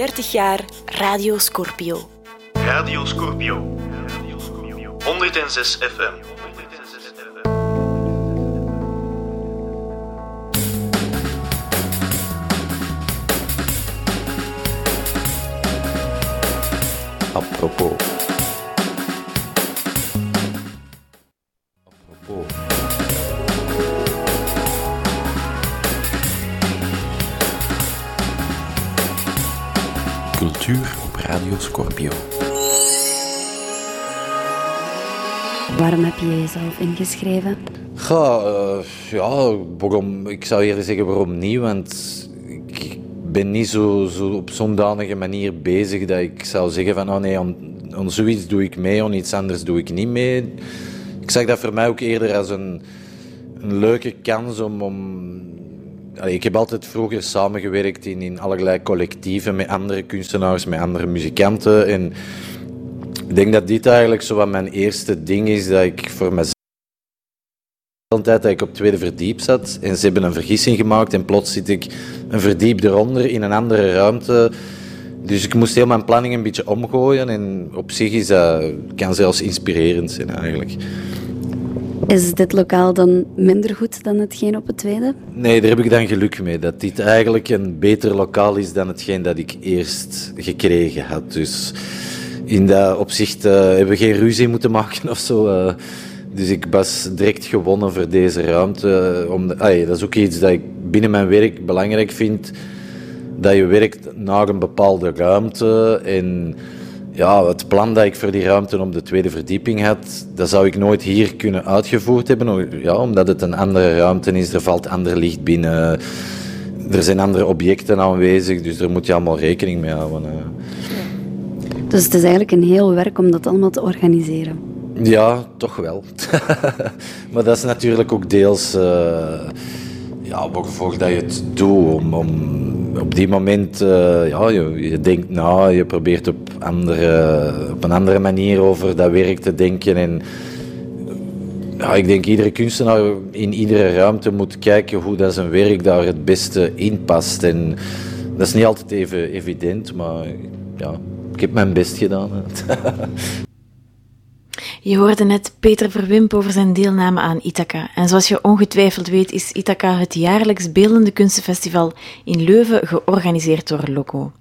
30 jaar Radio Scorpio. Radio Scorpio. 106 FM. Apropos. Scorpio. Waarom heb je jezelf ingeschreven? Ga, eh, ja, waarom, ik zou eerder zeggen waarom niet, want ik ben niet zo, zo op zo'n danige manier bezig dat ik zou zeggen van, oh nee, aan, aan zoiets doe ik mee, aan iets anders doe ik niet mee. Ik zag dat voor mij ook eerder als een, een leuke kans om... om Ik heb altijd vroeger samengewerkt in, in allerlei collectieven met andere kunstenaars, met andere muzikanten. En ik denk dat dit eigenlijk zo wat mijn eerste ding is dat ik voor mezelf de tijd dat ik op tweede verdiep zat en ze hebben een vergissing gemaakt en plots zit ik een verdiep eronder in een andere ruimte. Dus ik moest heel mijn planning een beetje omgooien en op zich is dat, kan zelfs inspirerend zijn eigenlijk. Is dit lokaal dan minder goed dan hetgeen op het tweede? Nee, daar heb ik dan geluk mee. Dat dit eigenlijk een beter lokaal is dan hetgeen dat ik eerst gekregen had. Dus in dat opzicht uh, hebben we geen ruzie moeten maken of zo. Uh, dus ik was direct gewonnen voor deze ruimte. Om de, ay, dat is ook iets dat ik binnen mijn werk belangrijk vind. Dat je werkt naar een bepaalde ruimte. En ja, het plan dat ik voor die ruimte op de tweede verdieping had, dat zou ik nooit hier kunnen uitgevoerd hebben. Ja, omdat het een andere ruimte is, er valt ander licht binnen. Er zijn andere objecten aanwezig, dus daar moet je allemaal rekening mee houden. Dus het is eigenlijk een heel werk om dat allemaal te organiseren. Ja, toch wel. maar dat is natuurlijk ook deels uh, ja, waarvoor dat je het doet. Om, om op die moment, uh, ja, je, denkt na, je probeert op, andere, op een andere manier over dat werk te denken. En ja, ik denk iedere kunstenaar in iedere ruimte moet kijken hoe dat zijn werk daar het beste in past. En dat is niet altijd even evident, maar ja, ik heb mijn best gedaan. Je hoorde net Peter Verwimp over zijn deelname aan Ithaca. En zoals je ongetwijfeld weet, is Ithaca het jaarlijks beeldende kunstenfestival in Leuven georganiseerd door Loco.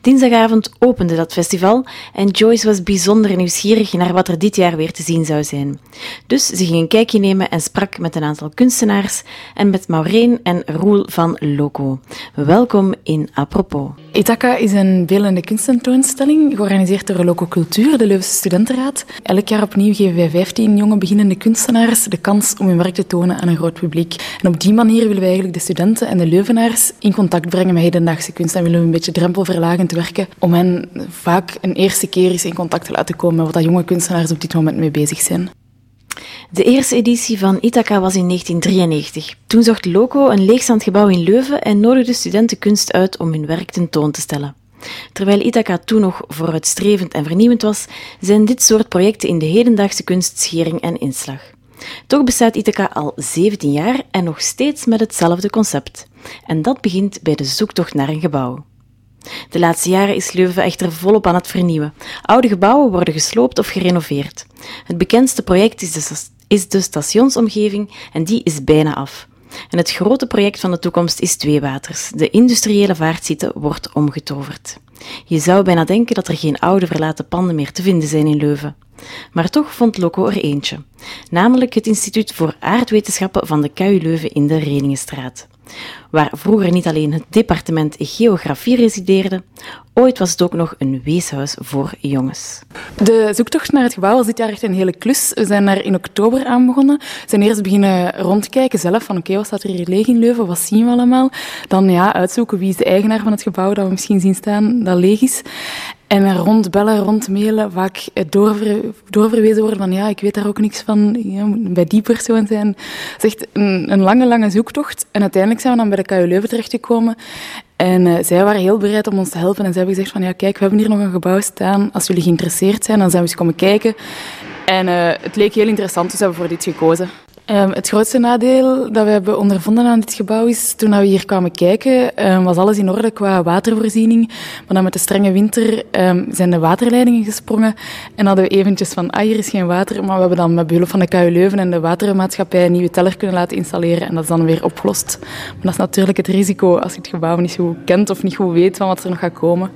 Dinsdagavond opende dat festival en Joyce was bijzonder nieuwsgierig naar wat er dit jaar weer te zien zou zijn. Dus ze ging een kijkje nemen en sprak met een aantal kunstenaars en met Maureen en Roel van Loco. Welkom in Apropos. Ithaca is een beeldende kunstentoonstelling, georganiseerd door Loco Cultuur, de Leuvense Studentenraad. Elk jaar opnieuw geven wij 15 jonge beginnende kunstenaars de kans om hun werk te tonen aan een groot publiek. En op die manier willen wij eigenlijk de studenten en de Leuvenaars in contact brengen met hedendaagse kunst en willen we een beetje drempelverlagend werken om hen vaak een eerste keer eens in contact te laten komen met wat jonge kunstenaars op dit moment mee bezig zijn. De eerste editie van Ithaca was in 1993. Toen zocht Loco een leegstaand gebouw in Leuven en nodigde studenten kunst uit om hun werk tentoon te stellen. Terwijl Ithaca toen nog vooruitstrevend en vernieuwend was, zijn dit soort projecten in de hedendaagse kunst schering en inslag. Toch bestaat Ithaca al 17 jaar en nog steeds met hetzelfde concept. En dat begint bij de zoektocht naar een gebouw. De laatste jaren is Leuven echter volop aan het vernieuwen. Oude gebouwen worden gesloopt of gerenoveerd. Het bekendste project is de, stationsomgeving en die is bijna af. En het grote project van de toekomst is Tweewaters. De industriële vaartsite wordt omgetoverd. Je zou bijna denken dat er geen oude verlaten panden meer te vinden zijn in Leuven. Maar toch vond Loco er eentje, namelijk het Instituut voor Aardwetenschappen van de KU Leuven in de Reningenstraat waar vroeger niet alleen het departement geografie resideerde, ooit was het ook nog een weeshuis voor jongens. De zoektocht naar het gebouw was dit jaar echt een hele klus. We zijn daar in oktober aan begonnen. We zijn eerst beginnen rondkijken zelf, van oké, wat staat er hier leeg in Leuven, wat zien we allemaal? Dan ja, uitzoeken wie is de eigenaar van het gebouw dat we misschien zien staan, dat leeg is. En rondbellen, rondmailen, vaak doorver, doorverwezen worden van ja, ik weet daar ook niks van, ja, moet bij die persoon zijn. Het is echt een, lange, lange zoektocht. En uiteindelijk zijn we dan bij de KU Leuven terechtgekomen. En uh, zij waren heel bereid om ons te helpen. En zij hebben gezegd van ja, kijk, we hebben hier nog een gebouw staan. Als jullie geïnteresseerd zijn, dan zijn we eens komen kijken. En uh, het leek heel interessant, dus hebben we voor dit gekozen. Um, het grootste nadeel dat we hebben ondervonden aan dit gebouw is, toen we hier kwamen kijken, um, was alles in orde qua watervoorziening. Maar dan met de strenge winter um, zijn de waterleidingen gesprongen en hadden we eventjes van, ah, hier is geen water, maar we hebben dan met behulp van de KU Leuven en de watermaatschappij een nieuwe teller kunnen laten installeren en dat is dan weer opgelost. Maar dat is natuurlijk het risico als je het gebouw niet goed kent of niet goed weet van wat er nog gaat komen.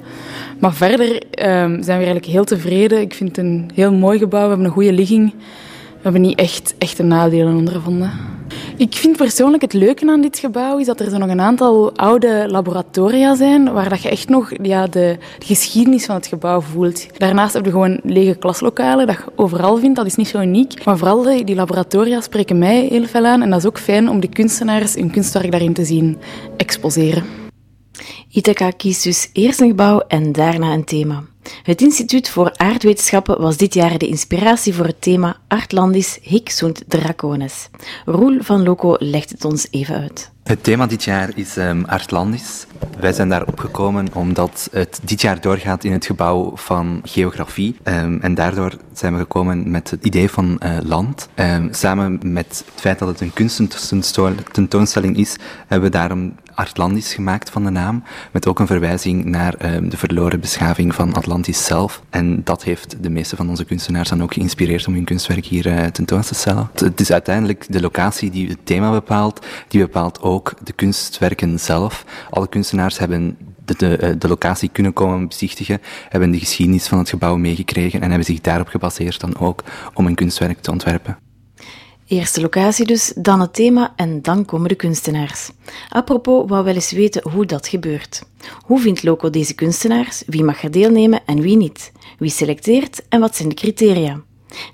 Maar verder zijn we eigenlijk heel tevreden. Ik vind het een heel mooi gebouw, we hebben een goede ligging. We hebben niet echt echte nadelen ondervonden. Ik vind persoonlijk het leuke aan dit gebouw is dat er zo nog een aantal oude laboratoria zijn waar dat je echt nog ja, de, de geschiedenis van het gebouw voelt. Daarnaast heb je gewoon lege klaslokalen dat je overal vindt. Dat is niet zo uniek. Maar vooral die, die laboratoria spreken mij heel veel aan. En dat is ook fijn om de kunstenaars hun kunstwerk daarin te zien exposeren. Ithaca kiest dus eerst een gebouw en daarna een thema. Het Instituut voor Aardwetenschappen was dit jaar de inspiratie voor het thema Artlandis hic sunt dracones. Roel van Loco legt het ons even uit. Het thema dit jaar is um, Artlandis. Wij zijn daarop gekomen omdat het dit jaar doorgaat in het gebouw van geografie. Um, en daardoor zijn we gekomen met het idee van uh, land. Um, samen met het feit dat het een kunstententoonstelling is, hebben we daarom Artlandis gemaakt van de naam. Met ook een verwijzing naar de verloren beschaving van Atlantis zelf. En dat heeft de meeste van onze kunstenaars dan ook geïnspireerd om hun kunstwerk hier uh, tentoon te stellen. Het is uiteindelijk de locatie die het thema bepaalt, die bepaalt ook ook de kunstwerken zelf. Alle kunstenaars hebben de, de, eh, de, locatie kunnen komen bezichtigen, hebben de geschiedenis van het gebouw meegekregen en hebben zich daarop gebaseerd dan ook om een kunstwerk te ontwerpen. Eerste locatie dus, dan het thema en dan komen de kunstenaars. Apropos, wou wel eens weten hoe dat gebeurt. Hoe vindt Loco deze kunstenaars? Wie mag er deelnemen en wie niet? Wie selecteert en wat zijn de criteria?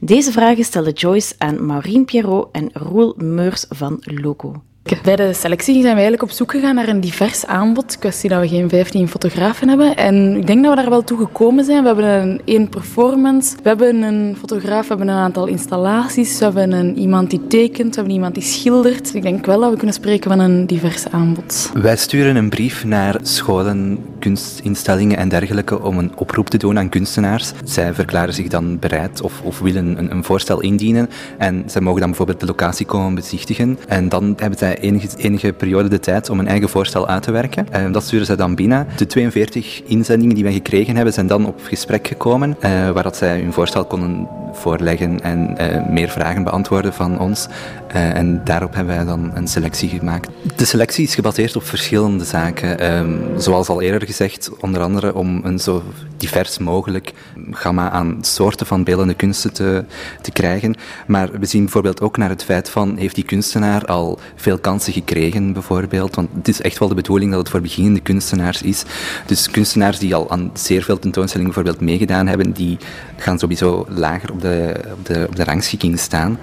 Deze vragen stelde Joyce aan Maureen Pierrot en Roel Meurs van Loco. Bij de selectie zijn we eigenlijk op zoek gegaan naar een divers aanbod. Kwestie dat we geen 15 fotografen hebben. En ik denk dat we daar wel toe gekomen zijn. We hebben een één performance, we hebben een fotograaf, we hebben een aantal installaties, we hebben een, iemand die tekent, we hebben iemand die schildert. Ik denk wel dat we kunnen spreken van een divers aanbod. Wij sturen een brief naar scholen, kunstinstellingen en dergelijke om een oproep te doen aan kunstenaars. Zij verklaren zich dan bereid of, of willen een, een voorstel indienen. En zij mogen dan bijvoorbeeld de locatie komen bezichtigen. En dan hebben zij enige, enige periode de tijd om een eigen voorstel uit te werken. Uh, dat sturen zij dan binnen. De 42 inzendingen die wij gekregen hebben zijn dan op gesprek gekomen, uh, waar dat zij hun voorstel konden voorleggen en uh, meer vragen beantwoorden van ons. en daarop hebben wij dan een selectie gemaakt. De selectie is gebaseerd op verschillende zaken. Ehm, zoals al eerder gezegd, onder andere om een zo divers mogelijk gamma aan soorten van beeldende kunsten te, te krijgen. Maar we zien bijvoorbeeld ook naar het feit van, heeft die kunstenaar al veel kansen gekregen, bijvoorbeeld? Want het is echt wel de bedoeling dat het voor beginnende kunstenaars is. Dus kunstenaars die al aan zeer veel tentoonstellingen bijvoorbeeld meegedaan hebben, die gaan sowieso lager op de, op de, op de rangschikking staan.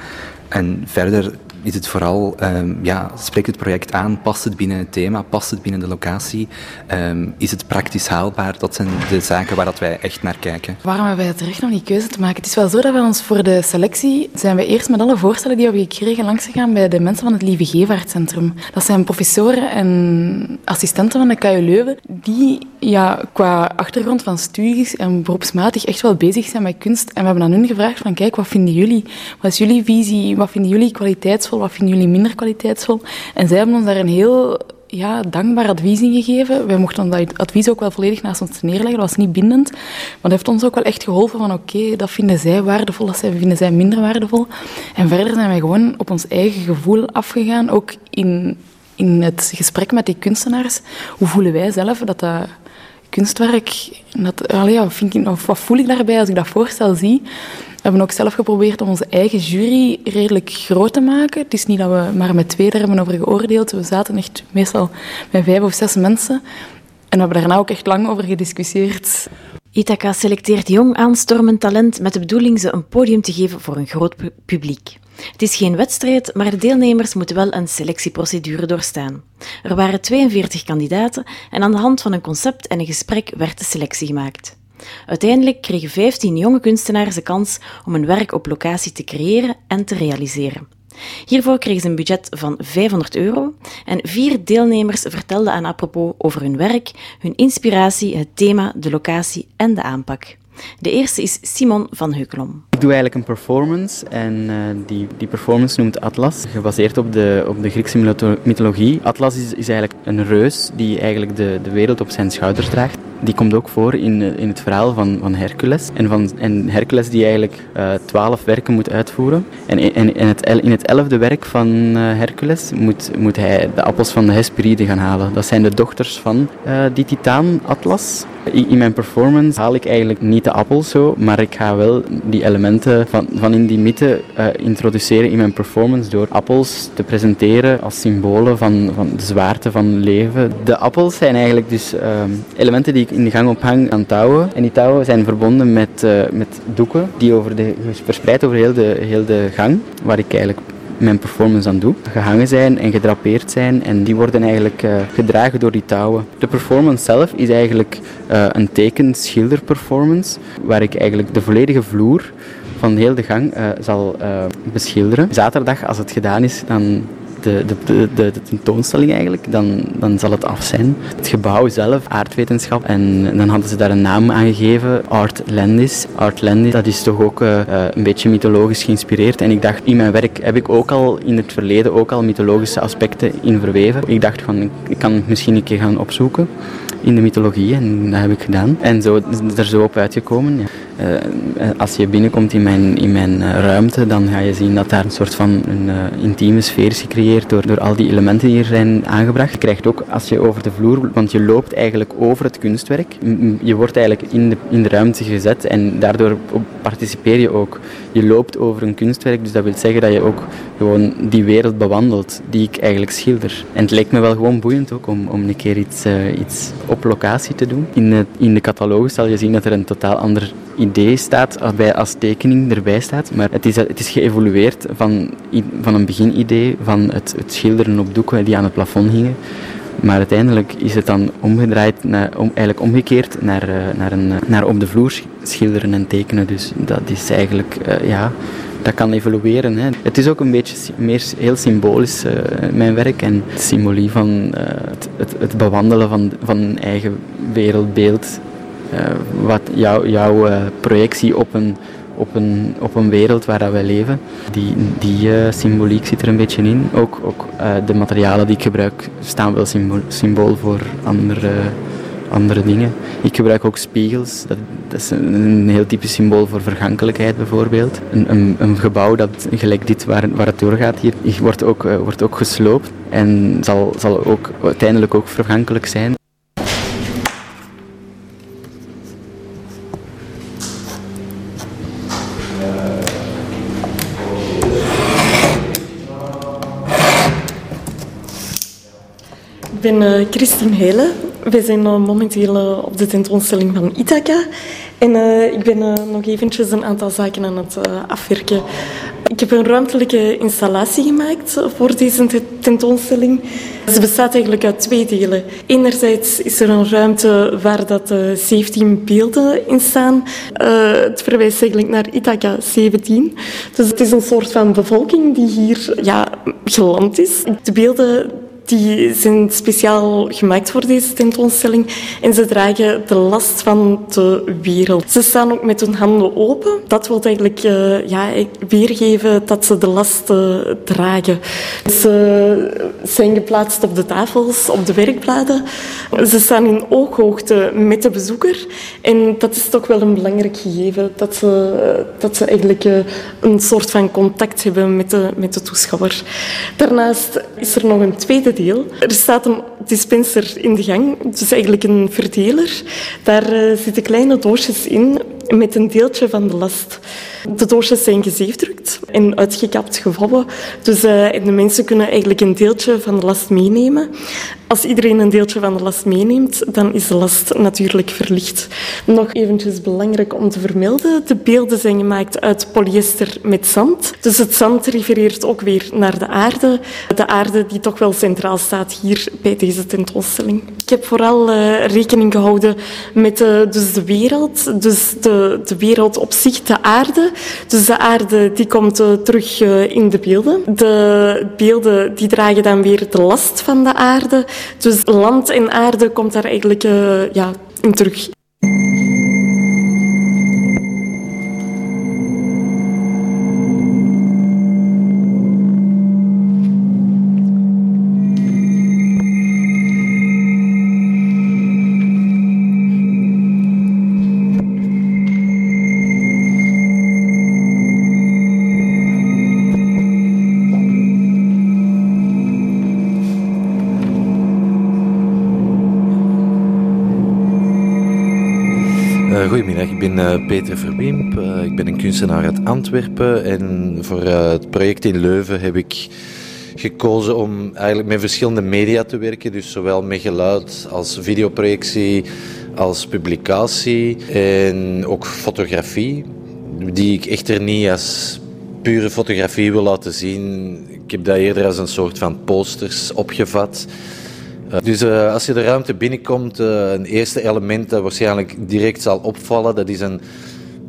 En verder is het vooral, um, ja, spreekt het project aan, past het binnen het thema, past het binnen de locatie, um, is het praktisch haalbaar? Dat zijn de zaken waar dat wij echt naar kijken. Waarom hebben wij het recht om die keuze te maken? Het is wel zo dat we ons voor de selectie zijn we eerst met alle voorstellen die we hebben gekregen langs gegaan bij de mensen van het Lieve Gevaartcentrum. Dat zijn professoren en assistenten van de KU Leuven die ja, qua achtergrond van studies en beroepsmatig echt wel bezig zijn met kunst. En we hebben aan hun gevraagd van kijk, wat vinden jullie? Wat is jullie visie? Wat vinden jullie kwaliteitsvol? Wat vinden jullie minder kwaliteitsvol? En zij hebben ons daar een heel ja, dankbaar advies in gegeven. Wij mochten dat advies ook wel volledig naast ons neerleggen. Dat was niet bindend. Maar dat heeft ons ook wel echt geholpen van oké, dat vinden zij waardevol, dat vinden zij minder waardevol. En verder zijn wij gewoon op ons eigen gevoel afgegaan. Ook in, in het gesprek met die kunstenaars. Hoe voelen wij zelf dat dat kunstwerk... Dat, allee, wat voel ik daarbij als ik dat voorstel zie? We hebben ook zelf geprobeerd om onze eigen jury redelijk groot te maken. Het is niet dat we maar met twee daar hebben over geoordeeld. We zaten echt meestal met vijf of zes mensen. En we hebben daarna ook echt lang over gediscussieerd. Ithaca selecteert jong aanstormend talent met de bedoeling ze een podium te geven voor een groot publiek. Het is geen wedstrijd, maar de deelnemers moeten wel een selectieprocedure doorstaan. Er waren 42 kandidaten en aan de hand van een concept en een gesprek werd de selectie gemaakt. Uiteindelijk kregen 15 jonge kunstenaars de kans om een werk op locatie te creëren en te realiseren. Hiervoor kregen ze een budget van 500 euro en vier deelnemers vertelden aan apropos over hun werk, hun inspiratie, het thema, de locatie en de aanpak. De eerste is Simon van Heukelom. Ik doe eigenlijk een performance en uh, die, die performance noemt Atlas, gebaseerd op de, op de Griekse mythologie. Atlas is, is eigenlijk een reus die eigenlijk de, de wereld op zijn schouders draagt. Die komt ook voor in, in het verhaal van, van Hercules. En, van, en Hercules die eigenlijk uh, twaalf werken moet uitvoeren. En, en, het, in het elfde werk van uh, Hercules moet, moet hij de appels van de Hesperide gaan halen. Dat zijn de dochters van die titaan Atlas. In mijn performance haal ik eigenlijk niet de appels zo, maar ik ga wel die elementen van, van in die mythe introduceren in mijn performance door appels te presenteren als symbolen van, van de zwaarte van leven. De appels zijn eigenlijk dus uh, elementen die ik in de gang ophang aan touwen. En die touwen zijn verbonden met, uh, met doeken die over de, verspreid over heel de, heel de gang, waar ik eigenlijk mijn performance aan doe, gehangen zijn en gedrapeerd zijn en die worden eigenlijk uh, gedragen door die touwen. De performance zelf is eigenlijk uh, een teken-schilder-performance, waar ik eigenlijk de volledige vloer van heel de gang zal beschilderen. Zaterdag, als het gedaan is, dan de, de, de, de, tentoonstelling eigenlijk, dan, dan zal het af zijn. Het gebouw zelf, aardwetenschap, en dan hadden ze daar een naam aan gegeven, Art Landis. Art Landis, dat is toch ook uh, een beetje mythologisch geïnspireerd. En ik dacht, in mijn werk heb ik ook al in het verleden ook al mythologische aspecten in verweven. Ik dacht van, ik kan misschien een keer gaan opzoeken in de mythologie en dat heb ik gedaan. En zo is er zo op uitgekomen. Ja. Uh, als je binnenkomt in mijn, in mijn uh, ruimte, dan ga je zien dat daar een soort van een uh, intieme sfeer is gecreëerd door, door al die elementen die hier zijn aangebracht. Je krijgt ook als je over de vloer, want je loopt eigenlijk over het kunstwerk. Je wordt eigenlijk in de, in de ruimte gezet en daardoor participeer je ook. Je loopt over een kunstwerk, dus dat wil zeggen dat je ook gewoon die wereld bewandelt die ik eigenlijk schilder. En het lijkt me wel gewoon boeiend ook om, om een keer iets, iets op locatie te doen. In, het, in de catalogus zal je zien dat er een totaal ander idee staat, bij als tekening erbij staat. Maar het is, het is geëvolueerd van, van een beginidee van het, het schilderen op doeken die aan het plafond hingen. Maar uiteindelijk is het dan omgedraaid, naar, eigenlijk omgekeerd naar, naar, een, naar op de vloer schilderen en tekenen. Dus dat is eigenlijk, uh, ja, dat kan evolueren. Hè. Het is ook een beetje meer heel symbolisch, mijn werk. En symbolie van het, het, het, bewandelen van, van een eigen wereldbeeld. Uh, wat jou, jouw projectie op een, op, een, op een wereld waar dat wij leven. Die, die symboliek zit er een beetje in. Ook, ook de materialen die ik gebruik staan wel symbool, symbool voor andere andere dingen. Ik gebruik ook spiegels. Dat, is een heel typisch symbool voor vergankelijkheid bijvoorbeeld. Een, een, een gebouw dat gelijk dit waar, waar het doorgaat hier, wordt ook, wordt ook gesloopt en zal, zal ook uiteindelijk ook vergankelijk zijn. Ben uh, Christine Hele. Wij zijn uh, momenteel uh, op de tentoonstelling van Ithaca. En ik ben nog eventjes een aantal zaken aan het afwerken. Ik heb een ruimtelijke installatie gemaakt voor deze tentoonstelling. Ze bestaat eigenlijk uit twee delen. Enerzijds is er een ruimte waar dat 17 beelden in staan. het verwijst eigenlijk naar Ithaca 17. Dus het is een soort van bevolking die hier ja, geland is. De beelden die zijn speciaal gemaakt voor deze tentoonstelling en ze dragen de last van de wereld. Ze staan ook met hun handen open. Dat wil eigenlijk uh, ja, weergeven dat ze de last uh, dragen. Ze zijn geplaatst op de tafels, op de werkbladen. Ze staan in ooghoogte met de bezoeker en dat is toch wel een belangrijk gegeven, dat ze, dat ze eigenlijk uh, een soort van contact hebben met de, met de toeschouwer. Daarnaast is er nog een tweede Er staat een dispenser in de gang, dus eigenlijk een verdeler. Daar uh, zitten kleine doosjes in met een deeltje van de last. De doosjes zijn gezeefdrukt en uitgekapt gevouwen. Dus uh, de mensen kunnen eigenlijk een deeltje van de last meenemen. Als iedereen een deeltje van de last meeneemt, dan is de last natuurlijk verlicht. Nog eventjes belangrijk om te vermelden, de beelden zijn gemaakt uit polyester met zand. Dus het zand refereert ook weer naar de aarde. De aarde die toch wel centraal staat hier bij deze tentoonstelling. Ik heb vooral uh, rekening gehouden met uh, dus de wereld, dus de, de wereld op zich, de aarde. Dus de aarde die komt uh, terug in de beelden. De beelden die dragen dan weer de last van de aarde. Dus land en aarde komt daar eigenlijk ja, in terug. Ik ben uh, Peter Verwiemp. Uh, ik ben een kunstenaar uit Antwerpen. En voor het project in Leuven heb ik gekozen om eigenlijk met verschillende media te werken. Dus zowel met geluid als videoprojectie, als publicatie en ook fotografie. Die ik echter niet als pure fotografie wil laten zien. Ik heb dat eerder als een soort van posters opgevat. Eh, dus uh, als je de ruimte binnenkomt, uh, een eerste element dat waarschijnlijk direct zal opvallen, dat is een,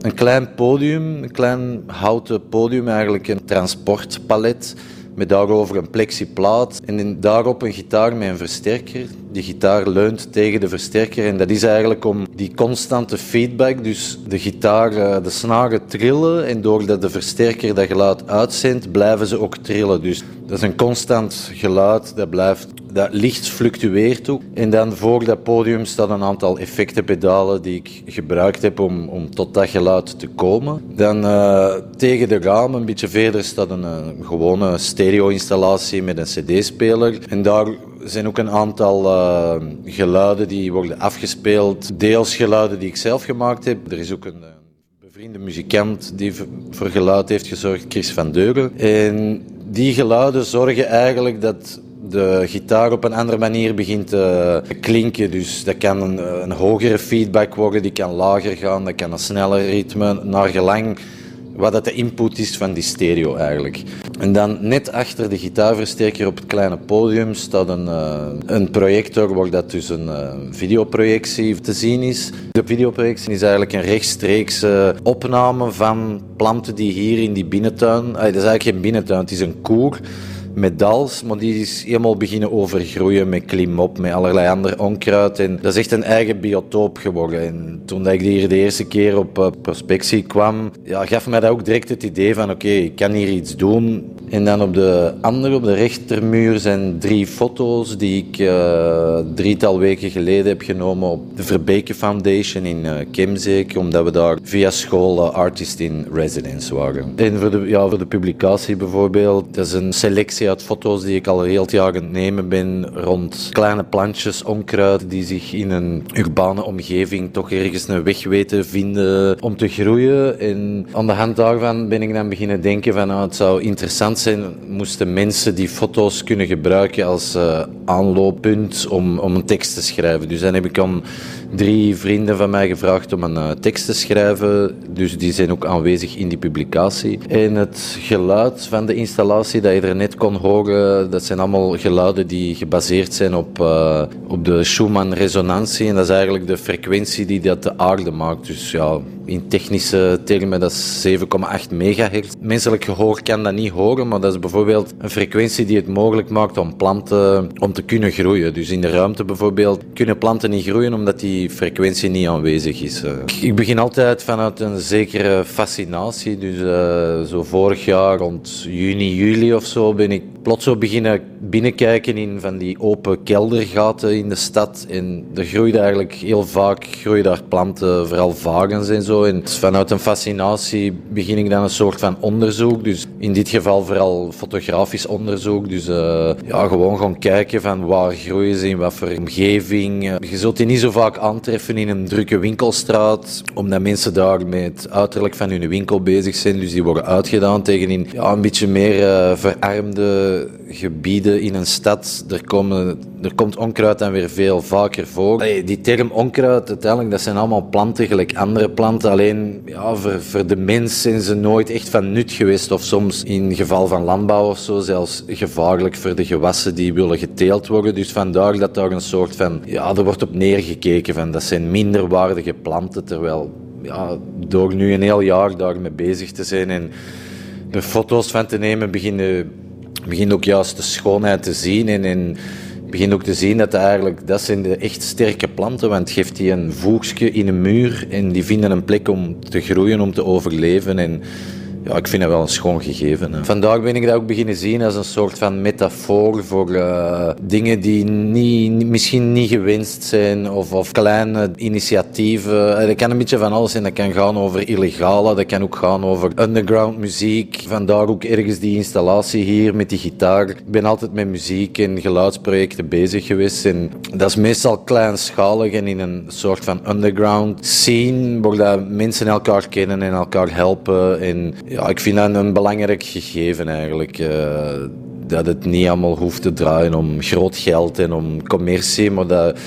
een klein podium, een klein houten podium, eigenlijk een transportpalet met daarover een plexiplaat en daarop een gitaar met een versterker. Die gitaar leunt tegen de versterker en dat is eigenlijk om die constante feedback, dus de gitaar, eh, de snaren trillen en doordat de versterker dat geluid uitzendt, blijven ze ook trillen. Dus dat is een constant geluid dat blijft dat licht fluctueert ook. En dan voor dat podium staat een aantal effectenpedalen die ik gebruikt heb om, om tot dat geluid te komen. Dan uh, tegen de ramen, een beetje verder, staat een, een gewone stereo-installatie met een cd-speler. En daar zijn ook een aantal uh, geluiden die worden afgespeeld. Deels geluiden die ik zelf gemaakt heb. Er is ook een bevriende muzikant die voor geluid heeft gezorgd, Chris van Deuren. En die geluiden zorgen eigenlijk dat de gitaar op een andere manier begint te klinken. Dus dat kan een, een hogere feedback worden, die kan lager gaan, dat kan een sneller ritme, naar gelang wat dat de input is van die stereo eigenlijk. En dan net achter de gitaarversterker op het kleine podium staat een, uh, een projector waar dat dus een uh, videoprojectie te zien is. De videoprojectie is eigenlijk een rechtstreekse opname van planten die hier in die binnentuin... dat is eigenlijk geen binnentuin, het is een koer met dals, maar die is helemaal beginnen overgroeien met klimop, met allerlei ander onkruid. En dat is echt een eigen biotoop geworden. En toen ik hier de eerste keer op uh, prospectie kwam, ja, gaf mij dat ook direct het idee van oké, ik kan hier iets doen. En dan op de andere, op de rechtermuur, zijn drie foto's die ik uh, drietal weken geleden heb genomen op de Verbeke Foundation in uh, Kemzeek, omdat we daar via school artist in residence waren. En voor de, ja, voor de publicatie bijvoorbeeld, dat is een selectie uit foto's die ik al heel het jaar aan het nemen ben rond kleine plantjes, onkruid die zich in een urbane omgeving toch ergens een weg weten vinden om te groeien. En aan de hand daarvan ben ik dan beginnen denken van nou, het zou interessant zijn moesten mensen die foto's kunnen gebruiken als uh, aanlooppunt om, om een tekst te schrijven. Dus dan heb ik aan drie vrienden van mij gevraagd om een uh, tekst te schrijven. Dus die zijn ook aanwezig in die publicatie. En het geluid van de installatie dat je er net kon horen, dat zijn allemaal geluiden die gebaseerd zijn op, uh, op de Schumann-resonantie. En dat is eigenlijk de frequentie die dat de aarde maakt. Dus ja, in technische termen, dat is 7,8 megahertz. Menselijk gehoor kan dat niet horen, maar dat is bijvoorbeeld een frequentie die het mogelijk maakt om planten om te kunnen groeien. Dus in de ruimte bijvoorbeeld kunnen planten niet groeien omdat die frequentie niet aanwezig is. Eh. Ik begin altijd vanuit een zekere fascinatie. Dus uh, zo vorig jaar rond juni, juli of zo ben ik plots zo beginnen binnenkijken in van die open keldergaten in de stad. En er groeide eigenlijk heel vaak groeien daar planten, vooral vagens en zo. En vanuit een fascinatie begin ik dan een soort van onderzoek. Dus in dit geval vooral fotografisch onderzoek. Dus uh, ja, gewoon gaan kijken van waar groeien ze, in wat voor omgeving. Je zult die niet zo vaak aantreffen in een drukke winkelstraat, omdat mensen daar met het uiterlijk van hun winkel bezig zijn. Dus die worden uitgedaan tegen in ja, een beetje meer uh, verarmde gebieden in een stad, er, komen, er komt onkruid dan weer veel vaker voor. die term onkruid, uiteindelijk, dat zijn allemaal planten, gelijk andere planten. Alleen ja, voor, voor de mens zijn ze nooit echt van nut geweest. Of soms in geval van landbouw of zo, zelfs gevaarlijk voor de gewassen die willen geteeld worden. Dus vandaar dat daar een soort van, ja, er wordt op neergekeken van, dat zijn minderwaardige planten. Terwijl, ja, door nu een heel jaar daarmee bezig te zijn en er foto's van te nemen, beginnen begint ook juist de schoonheid te zien en, en begint ook te zien dat eigenlijk, dat zijn de echt sterke planten, want geeft die een voegje in een muur en die vinden een plek om te groeien, om te overleven. En ja, ik vind dat wel een schoon gegeven. Hè. Vandaag ben ik dat ook beginnen zien als een soort van metafoor voor uh, dingen die niet, misschien niet gewenst zijn of, of kleine initiatieven. Dat kan een beetje van alles zijn. Dat kan gaan over illegale, dat kan ook gaan over underground muziek. Vandaar ook ergens die installatie hier met die gitaar. Ik ben altijd met muziek en geluidsprojecten bezig geweest. En dat is meestal kleinschalig en in een soort van underground scene, waar mensen elkaar kennen en elkaar helpen. En ja, ik vind dat een belangrijk gegeven eigenlijk. Uh, dat het niet allemaal hoeft te draaien om groot geld en om commercie, maar dat,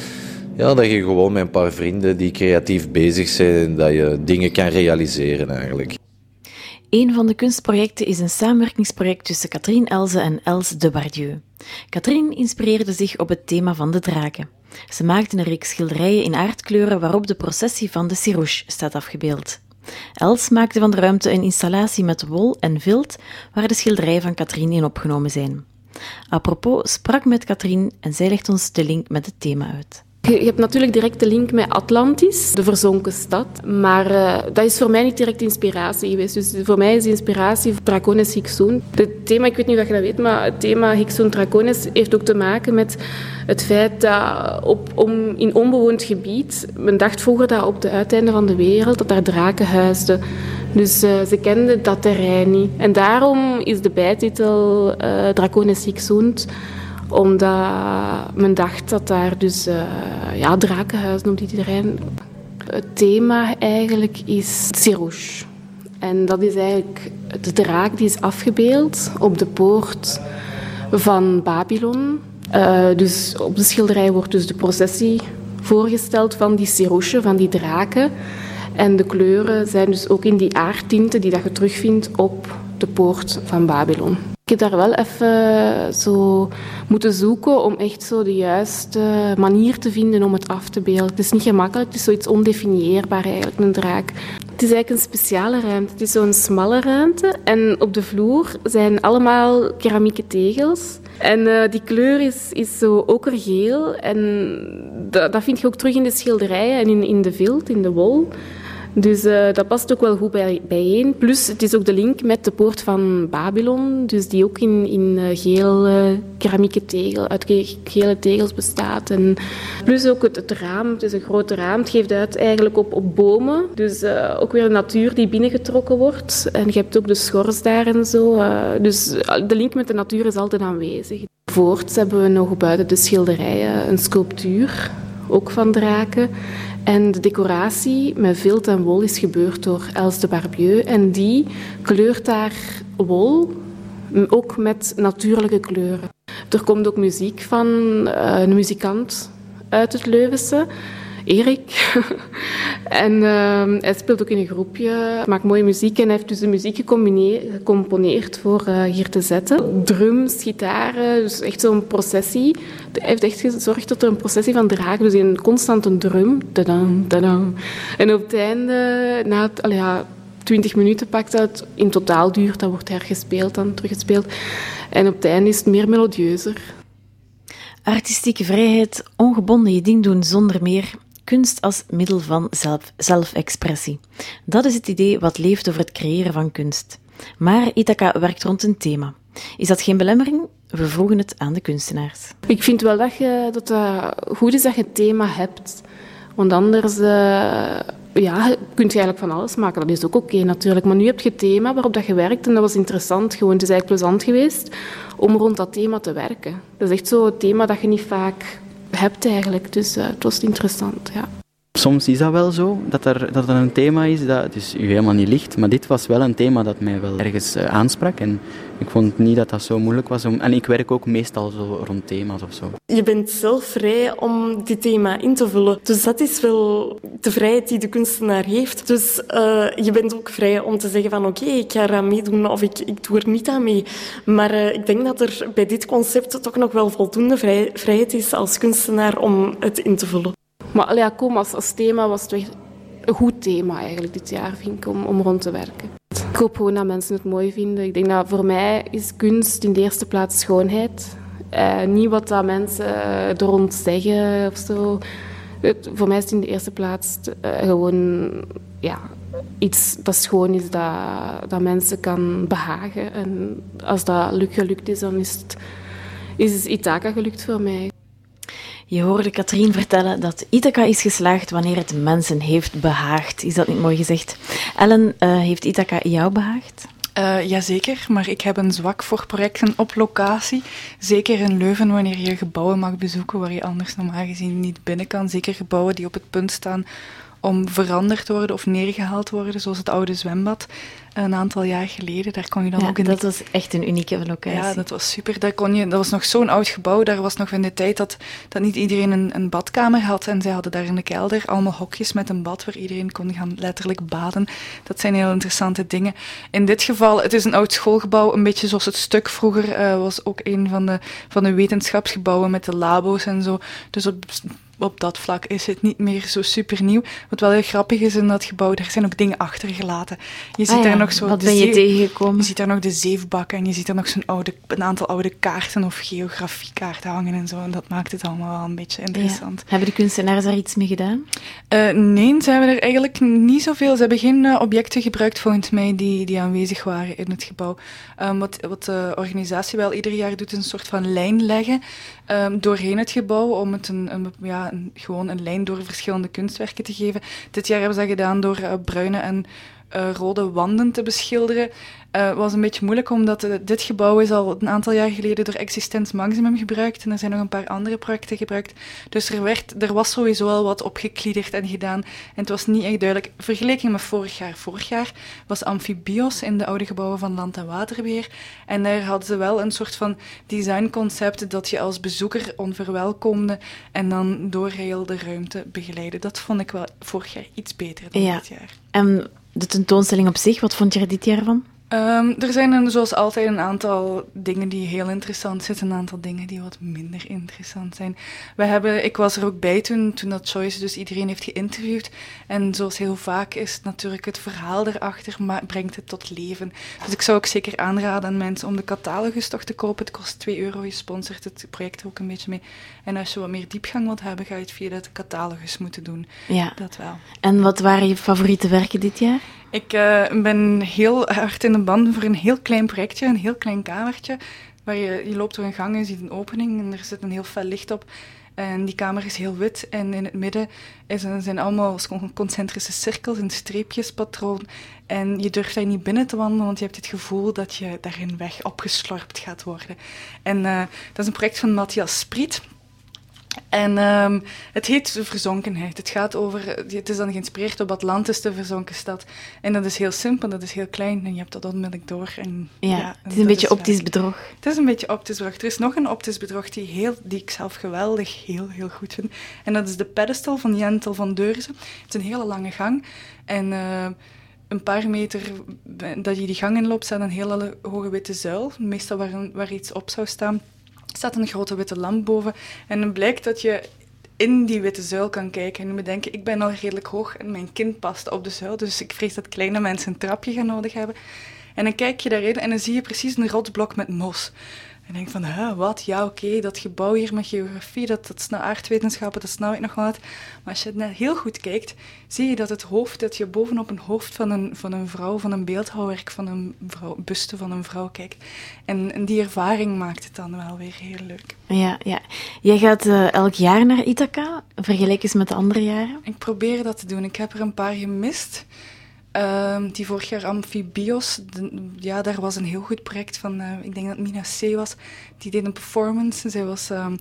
ja, dat je gewoon met een paar vrienden die creatief bezig zijn, dat je dingen kan realiseren eigenlijk. Een van de kunstprojecten is een samenwerkingsproject tussen Catherine Elze en Els de Bardieu. Catherine inspireerde zich op het thema van de draken. Ze maakte een reeks schilderijen in aardkleuren waarop de processie van de Sirouche staat afgebeeld. Els maakte van de ruimte een installatie met wol en vilt waar de schilderijen van Katrien in opgenomen zijn. Apropos sprak met Katrien en zij legt ons de link met het thema uit. Je hebt natuurlijk direct de link met Atlantis, de verzonken stad. Maar uh, dat is voor mij niet direct inspiratie geweest. Dus voor mij is inspiratie Draconis Hixoon. Het thema, ik weet niet of je dat weet, maar het thema Hixoon Draconis heeft ook te maken met het feit dat op, om, in onbewoond gebied, men dacht vroeger dat op de uiteinden van de wereld, dat daar draken huisden. Dus uh, ze kenden dat terrein niet. En daarom is de bijtitel uh, Draconis omdat men dacht dat daar dus uh, ja, drakenhuizen op die terrein. Het thema eigenlijk is Sirouche. En dat is eigenlijk de draak die is afgebeeld op de poort van Babylon. Uh, dus op de schilderij wordt dus de processie voorgesteld van die Sirouche, van die draken. En de kleuren zijn dus ook in die aardtinten die dat je terugvindt op de poort van Babylon. Ik heb daar wel even zo moeten zoeken om echt zo de juiste manier te vinden om het af te beelden. Het is niet gemakkelijk, het is zoiets ondefinieerbaar eigenlijk, een draak. Het is eigenlijk een speciale ruimte. Het is zo'n smalle ruimte en op de vloer zijn allemaal keramieke tegels. En uh, die kleur is, is zo okergeel en dat, dat vind je ook terug in de schilderijen en in, in de vilt, in de wol. Dus uh, dat past ook wel goed bij, bijeen. Plus, het is ook de link met de poort van Babylon, dus die ook in, in uh, geel uh, keramieke tegel, uit gele tegels bestaat. En plus ook het, het, raam, het is een groot raam, het geeft uit eigenlijk op, op bomen. Dus ook weer een natuur die binnengetrokken wordt. En je hebt ook de schors daar en zo. dus de link met de natuur is altijd aanwezig. Voorts hebben we nog buiten de schilderijen een sculptuur, ook van draken. En de decoratie met vilt en wol is gebeurd door Els de Barbieu. En die kleurt daar wol ook met natuurlijke kleuren. Er komt ook muziek van uh, een muzikant uit het Leuvense. Erik. en uh, hij speelt ook in een groepje, maakt mooie muziek en hij heeft dus de muziek gecomponeerd voor uh, hier te zetten. Drums, gitaren, dus echt zo'n processie. Hij heeft echt gezorgd dat er een processie van draken, dus een constante drum. Tadam, tadam. En op het einde, na het, al ja, 20 minuten pakt dat, in totaal duurt, dat wordt hergespeeld, dan teruggespeeld. En op het einde is het meer melodieuzer. Artistieke vrijheid, ongebonden je ding doen zonder meer, kunst als middel van zelf, zelfexpressie. Dat is het idee wat leeft over het creëren van kunst. Maar Ithaca werkt rond een thema. Is dat geen belemmering? We vroegen het aan de kunstenaars. Ik vind wel dat, je, dat het goed is dat je het thema hebt. Want anders uh, ja, kun je eigenlijk van alles maken. Dat is ook oké natuurlijk. Maar nu heb je het thema waarop dat je werkt en dat was interessant. Gewoon, het is eigenlijk plezant geweest om rond dat thema te werken. Dat is echt zo'n thema dat je niet vaak hebt eigenlijk. Dus uh, het was interessant, ja. Soms is dat wel zo, dat er, dat er een thema is dat dus u helemaal niet ligt. Maar dit was wel een thema dat mij wel ergens uh, aansprak. En ik vond niet dat dat zo moeilijk was. Om, en ik werk ook meestal zo rond thema's of zo. Je bent zelf vrij om dit thema in te vullen. Dus dat is wel de vrijheid die de kunstenaar heeft. Dus uh, je bent ook vrij om te zeggen van oké, ik ga eraan meedoen of ik, ik doe er niet aan mee. Maar uh, ik denk dat er bij dit concept toch nog wel voldoende vrij, vrijheid is als kunstenaar om het in te vullen. Maar ja, kom, als, thema was het een goed thema eigenlijk dit jaar, vind ik, om, om rond te werken. Ik hoop gewoon dat mensen het mooi vinden. Ik denk dat voor mij is kunst in de eerste plaats schoonheid. Uh, niet wat dat mensen er rond zeggen of zo. Voor mij is het in de eerste plaats uh, gewoon ja, iets dat schoon is, dat, dat mensen kan behagen. En als dat gelukt is, dan is, het, is Ithaca gelukt voor mij. Je hoorde Katrien vertellen dat Ithaca is geslaagd wanneer het mensen heeft behaagd. Is dat niet mooi gezegd? Ellen, uh, heeft Ithaca jou behaagd? Uh, jazeker, maar ik heb een zwak voor projecten op locatie. Zeker in Leuven, wanneer je gebouwen mag bezoeken waar je anders normaal gezien niet binnen kan. Zeker gebouwen die op het punt staan om veranderd te worden of neergehaald worden, zoals het oude zwembad een aantal jaar geleden. Daar kon je dan ja, ook in. Dat was echt een unieke locatie. Ja, dat was super. Daar kon je, dat was nog zo'n oud gebouw. Daar was nog in de tijd dat, dat niet iedereen een, een badkamer had. En zij hadden daar in de kelder allemaal hokjes met een bad waar iedereen kon gaan letterlijk baden. Dat zijn heel interessante dingen. In dit geval, het is een oud schoolgebouw, een beetje zoals het stuk vroeger uh, was ook een van de, van de wetenschapsgebouwen met de labo's en zo. Dus op op dat vlak is het niet meer zo super nieuw. Wat wel heel grappig is in dat gebouw, er zijn ook dingen achtergelaten. Je ziet ah, daar nog zo. Wat ben je tegengekomen? Je ziet daar nog de zeefbakken en je ziet er nog zo'n oude, een aantal oude kaarten of geografiekaarten hangen en zo. En dat maakt het allemaal wel een beetje interessant. Ja. Hebben de kunstenaars daar iets mee gedaan? Uh, nee, ze hebben er eigenlijk niet zoveel. Ze hebben geen uh, objecten gebruikt volgens mij die, die aanwezig waren in het gebouw. Um, wat, wat de organisatie wel ieder jaar doet, is een soort van lijn leggen um, doorheen het gebouw om het een, een ja, een, gewoon een lijn door verschillende kunstwerken te geven. Dit jaar hebben ze dat gedaan door uh, bruine en uh, rode wanden te beschilderen. Uh, was een beetje moeilijk, omdat uh, dit gebouw is al een aantal jaar geleden door Existence Maximum gebruikt. En er zijn nog een paar andere projecten gebruikt. Dus er, werd, er was sowieso al wat opgekliederd en gedaan. En het was niet echt duidelijk. Vergeleken met vorig jaar. Vorig jaar was Amphibios in de oude gebouwen van Land- en Waterbeheer. En daar hadden ze wel een soort van designconcept dat je als bezoeker onverwelkomde en dan door heel de ruimte begeleidde. Dat vond ik wel vorig jaar iets beter dan ja. dit jaar. En de tentoonstelling op zich, wat vond je er dit jaar van? Um, er zijn een, zoals altijd een aantal dingen die heel interessant zijn, een aantal dingen die wat minder interessant zijn. We hebben, ik was er ook bij toen, toen dat Choice dus iedereen heeft geïnterviewd. En zoals heel vaak is natuurlijk het verhaal erachter, maar brengt het tot leven. Dus ik zou ook zeker aanraden aan mensen om de catalogus toch te kopen. Het kost 2 euro, je sponsort het project er ook een beetje mee. En als je wat meer diepgang wilt hebben, ga je het via de catalogus moeten doen. Ja. Dat wel. En wat waren je favoriete werken dit jaar? Ik uh, ben heel hard in de band voor een heel klein projectje, een heel klein kamertje. Waar je, je loopt door een gang en je ziet een opening en er zit een heel fel licht op. En die kamer is heel wit en in het midden is zijn allemaal concentrische cirkels, een streepjespatroon. En je durft daar niet binnen te wandelen, want je hebt het gevoel dat je daarin weg opgeslorpt gaat worden. En uh, dat is een project van Matthias Spriet. En um, het heet de verzonkenheid. Het gaat over, het is dan geïnspireerd op Atlantis, de verzonken stad. En dat is heel simpel, dat is heel klein en je hebt dat onmiddellijk door. En, ja, ja het is een beetje is optisch bedrog. Het is een beetje optisch bedrog. Er is nog een optisch bedrog die, heel, die ik zelf geweldig, heel, heel goed vind. En dat is de pedestal van Jentel van Deurzen. Het is een hele lange gang. En uh, een paar meter dat je die gang inloopt, staat een hele hoge witte zuil. Meestal waar, waar iets op zou staan staat een grote witte lamp boven. En dan blijkt dat je in die witte zuil kan kijken. En je moet denken, ik ben al redelijk hoog en mijn kind past op de zuil. Dus ik vrees dat kleine mensen een trapje gaan nodig hebben. En dan kijk je daarin en dan zie je precies een rotsblok met mos. En denk van, huh, wat? Ja, oké, okay, dat gebouw hier met geografie, dat, dat is nou aardwetenschappen, dat snap ik nog wel wat. Maar als je net heel goed kijkt, zie je dat het hoofd, dat je bovenop een hoofd van een, van een vrouw, van een beeldhouwwerk van een vrouw, buste van een vrouw kijkt. En, en die ervaring maakt het dan wel weer heel leuk. Ja, ja. Jij gaat uh, elk jaar naar Ithaca, vergelijk eens met de andere jaren? Ik probeer dat te doen. Ik heb er een paar gemist. Um, die vorig jaar Amphibios, ja, daar was een heel goed project van, uh, ik denk dat Mina C. was, die deed een performance. Zij was um,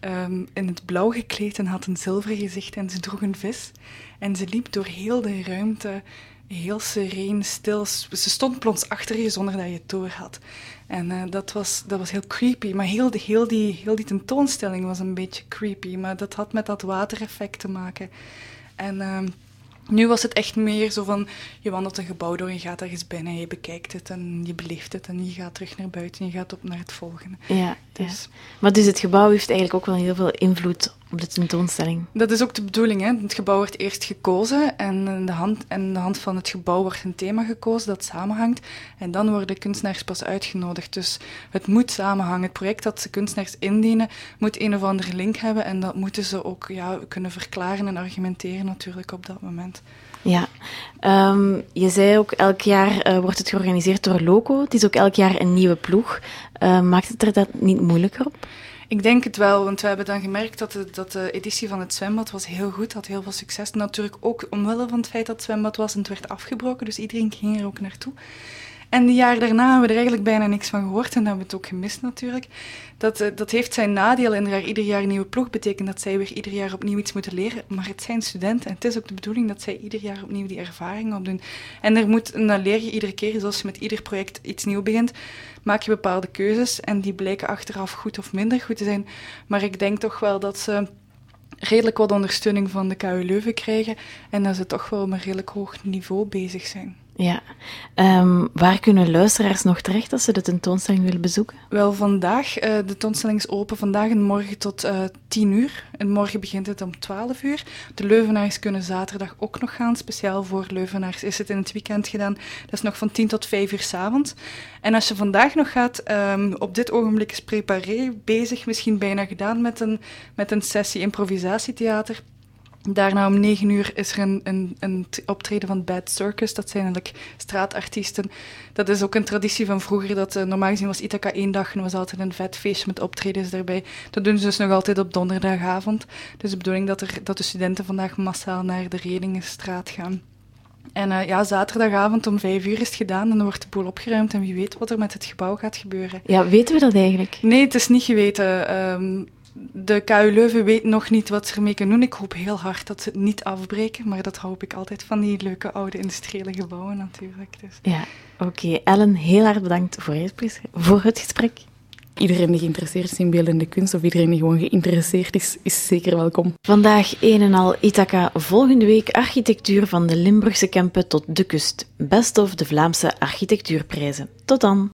um, in het blauw gekleed en had een zilveren gezicht en ze droeg een vis. En ze liep door heel de ruimte, heel sereen, stil. Ze stond plons achter je zonder dat je het door had. En uh, dat, was, dat was heel creepy. Maar heel, heel, die, heel die tentoonstelling was een beetje creepy. Maar dat had met dat watereffect te maken. En nu was het echt meer zo van, je wandelt een gebouw door, je gaat ergens binnen, je bekijkt het en je beleeft het en je gaat terug naar buiten en je gaat op naar het volgende. Ja, dus. Ja. Maar dus het gebouw heeft eigenlijk ook wel heel veel invloed op de tentoonstelling. Dat is ook de bedoeling. Hè? Het gebouw wordt eerst gekozen en in de, hand, en de hand van het gebouw wordt een thema gekozen dat samenhangt. En dan worden de kunstenaars pas uitgenodigd. Dus het moet samenhangen. Het project dat de kunstenaars indienen moet een of andere link hebben en dat moeten ze ook ja, kunnen verklaren en argumenteren natuurlijk op dat moment. Ja, um, je zei ook elk jaar uh, wordt het georganiseerd door Loco. Het is ook elk jaar een nieuwe ploeg. Uh, maakt het er dat niet moeilijker op? Ik denk het wel, want we hebben dan gemerkt dat de, dat de editie van het zwembad was heel goed, had heel veel succes. Natuurlijk ook omwille van het feit dat het zwembad was en het werd afgebroken, dus iedereen ging er ook naartoe. En die jaar daarna hebben we er eigenlijk bijna niks van gehoord en hebben we het ook gemist natuurlijk. Dat, uh, dat heeft zijn nadeel en er ieder jaar een nieuwe ploeg betekent dat zij weer ieder jaar opnieuw iets moeten leren. Maar het zijn studenten en het is ook de bedoeling dat zij ieder jaar opnieuw die ervaring opdoen. En er moet, dan leer je iedere keer, zoals je met ieder project iets nieuw begint, maak je bepaalde keuzes en die blijken achteraf goed of minder goed te zijn. Maar ik denk toch wel dat ze redelijk wat ondersteuning van de KU Leuven krijgen en dat ze toch wel op een redelijk hoog niveau bezig zijn. Ja. Um, waar kunnen luisteraars nog terecht als ze de tentoonstelling willen bezoeken? Wel, vandaag, uh, de tentoonstelling is open vandaag en morgen tot uh, 10 uur. En morgen begint het om 12 uur. De Leuvenaars kunnen zaterdag ook nog gaan. Speciaal voor Leuvenaars is het in het weekend gedaan. Dat is nog van 10 tot 5 uur s'avonds. En als je vandaag nog gaat, um, op dit ogenblik is Preparé bezig, misschien bijna gedaan met een, met een sessie improvisatietheater. Daarna om negen uur is er een, een, een, optreden van Bad Circus. Dat zijn eigenlijk straatartiesten. Dat is ook een traditie van vroeger. Dat, uh, normaal gezien was Ithaca één dag en was altijd een vet feestje met optredens daarbij. Dat doen ze dus nog altijd op donderdagavond. Dus de bedoeling dat, er, dat de studenten vandaag massaal naar de Redingenstraat gaan. En uh, ja, zaterdagavond om vijf uur is het gedaan en dan wordt de boel opgeruimd en wie weet wat er met het gebouw gaat gebeuren. Ja, weten we dat eigenlijk? Nee, het is niet geweten. Um, de KU Leuven weet nog niet wat ze ermee kunnen doen. Ik hoop heel hard dat ze het niet afbreken, maar dat hoop ik altijd van die leuke oude industriële gebouwen natuurlijk. Dus. Ja, oké. Okay. Ellen, heel erg bedankt voor het, voor het gesprek. Iedereen die geïnteresseerd is in beeldende kunst of iedereen die gewoon geïnteresseerd is, is zeker welkom. Vandaag een en al Ithaca, volgende week architectuur van de Limburgse Kempen tot de kust. Best of de Vlaamse architectuurprijzen. Tot dan!